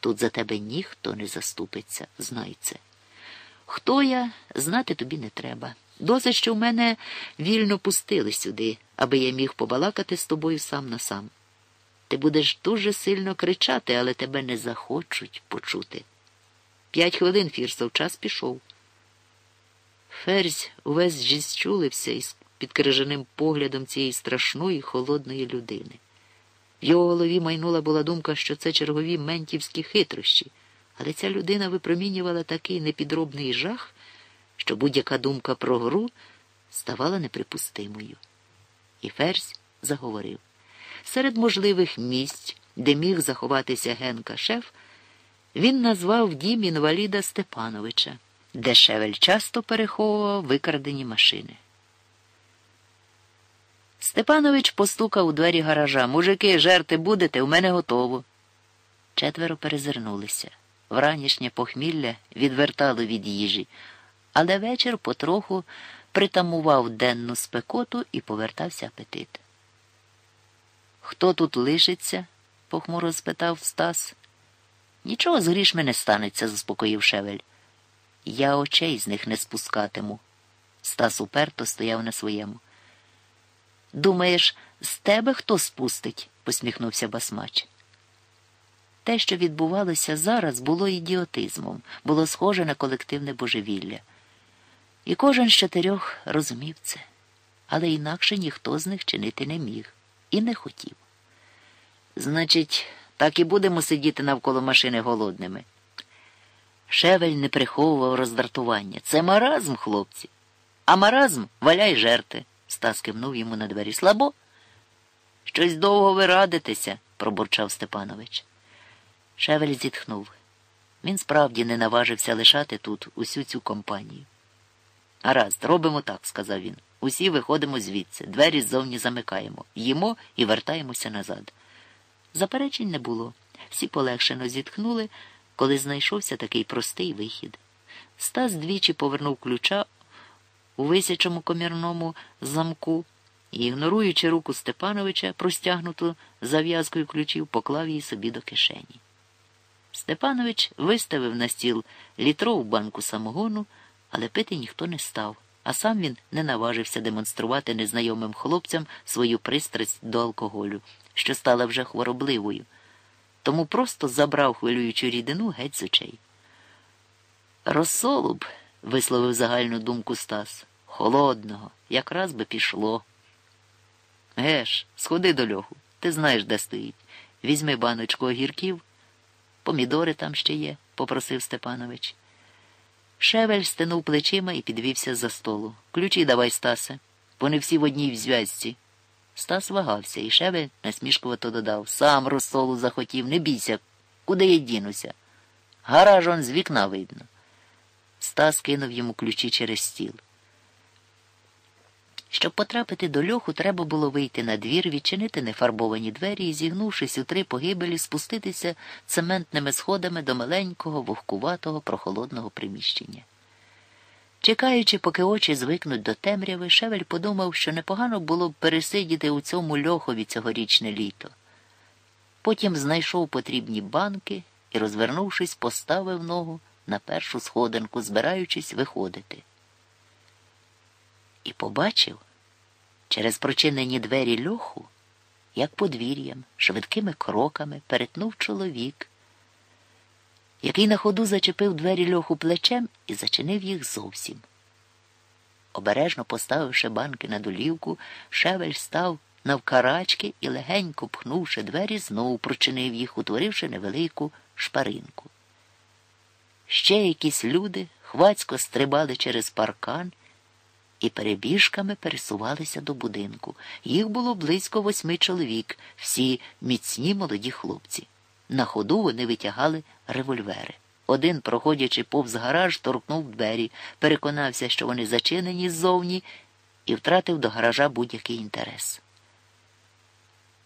Тут за тебе ніхто не заступиться, знай це. Хто я, знати тобі не треба. Досить, що в мене вільно пустили сюди, аби я міг побалакати з тобою сам на сам. Ти будеш дуже сильно кричати, але тебе не захочуть почути. П'ять хвилин Фірсов час пішов. Ферзь увесь зіщулився із підкриженим поглядом цієї страшної холодної людини. В його голові майнула була думка, що це чергові ментівські хитрощі, але ця людина випромінювала такий непідробний жах, що будь-яка думка про гру ставала неприпустимою. І Ферзь заговорив. Серед можливих місць, де міг заховатися Генка шеф, він назвав дім інваліда Степановича, де Шевель часто переховував викрадені машини. Степанович постукав у двері гаража. Мужики, жерти будете, у мене готово. Четверо перезирнулися. Вранішнє похмілля відвертало від їжі, але вечір потроху притамував денну спекоту і повертався апетит. Хто тут лишиться? похмуро спитав Стас. Нічого з грішми не станеться, заспокоїв Шевель. Я очей з них не спускатиму. Стас уперто стояв на своєму. Думаєш, з тебе хто спустить? посміхнувся Басмач. Те, що відбувалося зараз, було ідіотизмом, було схоже на колективне божевілля. І кожен з чотирьох розумів це, але інакше ніхто з них чинити не міг і не хотів. Значить, так і будемо сидіти навколо машини голодними. Шевель не приховував роздратування. Це маразм, хлопці. А маразм валяй жерти. Стас кивнув йому на двері. Слабо? Щось довго ви радитеся, пробурчав Степанович. Шевель зітхнув. Він справді не наважився лишати тут усю цю компанію. Гаразд, робимо так, сказав він. Усі виходимо звідси, двері ззовні замикаємо, їмо і вертаємося назад. Заперечень не було. Всі полегшено зітхнули, коли знайшовся такий простий вихід. Стас двічі повернув ключа у висячому комірному замку і, ігноруючи руку Степановича, простягнуту зав'язкою ключів, поклав її собі до кишені. Степанович виставив на стіл літрову банку самогону, але пити ніхто не став, а сам він не наважився демонструвати незнайомим хлопцям свою пристрасть до алкоголю, що стала вже хворобливою, тому просто забрав хвилюючу рідину геть з очей. Розсолу б, висловив загальну думку Стас. Холодного, якраз би пішло. Геш, сходи до льоху, ти знаєш, де стоїть. Візьми баночку огірків, помідори там ще є, попросив Степанович. Шевель стенув плечима і підвівся за столу. Ключі давай, Стасе. Вони всі в одній зв'язці. Стас вагався, і Шевель насмішкувато додав Сам розсолу захотів, не бійся, куди я дінуся. Гараж он з вікна видно. Стас кинув йому ключі через стіл. Щоб потрапити до льоху, треба було вийти на двір, відчинити нефарбовані двері і, зігнувшись у три погибелі, спуститися цементними сходами до маленького, вогкуватого, прохолодного приміщення. Чекаючи, поки очі звикнуть до темряви, Шевель подумав, що непогано було б пересидіти у цьому льохові цьогорічне літо. Потім знайшов потрібні банки і, розвернувшись, поставив ногу на першу сходинку, збираючись виходити і побачив через прочинені двері льоху, як подвір'ям, швидкими кроками перетнув чоловік, який на ходу зачепив двері льоху плечем і зачинив їх зовсім. Обережно поставивши банки на долівку, шевель став навкарачки і, легенько пхнувши двері, знову прочинив їх, утворивши невелику шпаринку. Ще якісь люди хвацько стрибали через паркан і перебіжками пересувалися до будинку. Їх було близько восьми чоловік, всі міцні молоді хлопці. На ходу вони витягали револьвери. Один, проходячи повз гараж, торкнув двері, переконався, що вони зачинені ззовні, і втратив до гаража будь-який інтерес.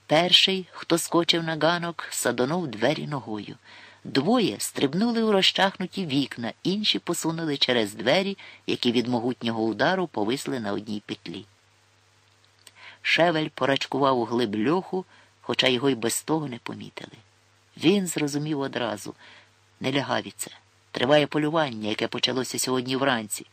Перший, хто скочив на ганок, садонув двері ногою. Двоє стрибнули у розчахнуті вікна, інші посунули через двері, які від могутнього удару повисли на одній петлі. Шевель порачкував у глиб льоху, хоча його й без того не помітили. Він зрозумів одразу не лягавіться. Триває полювання, яке почалося сьогодні вранці.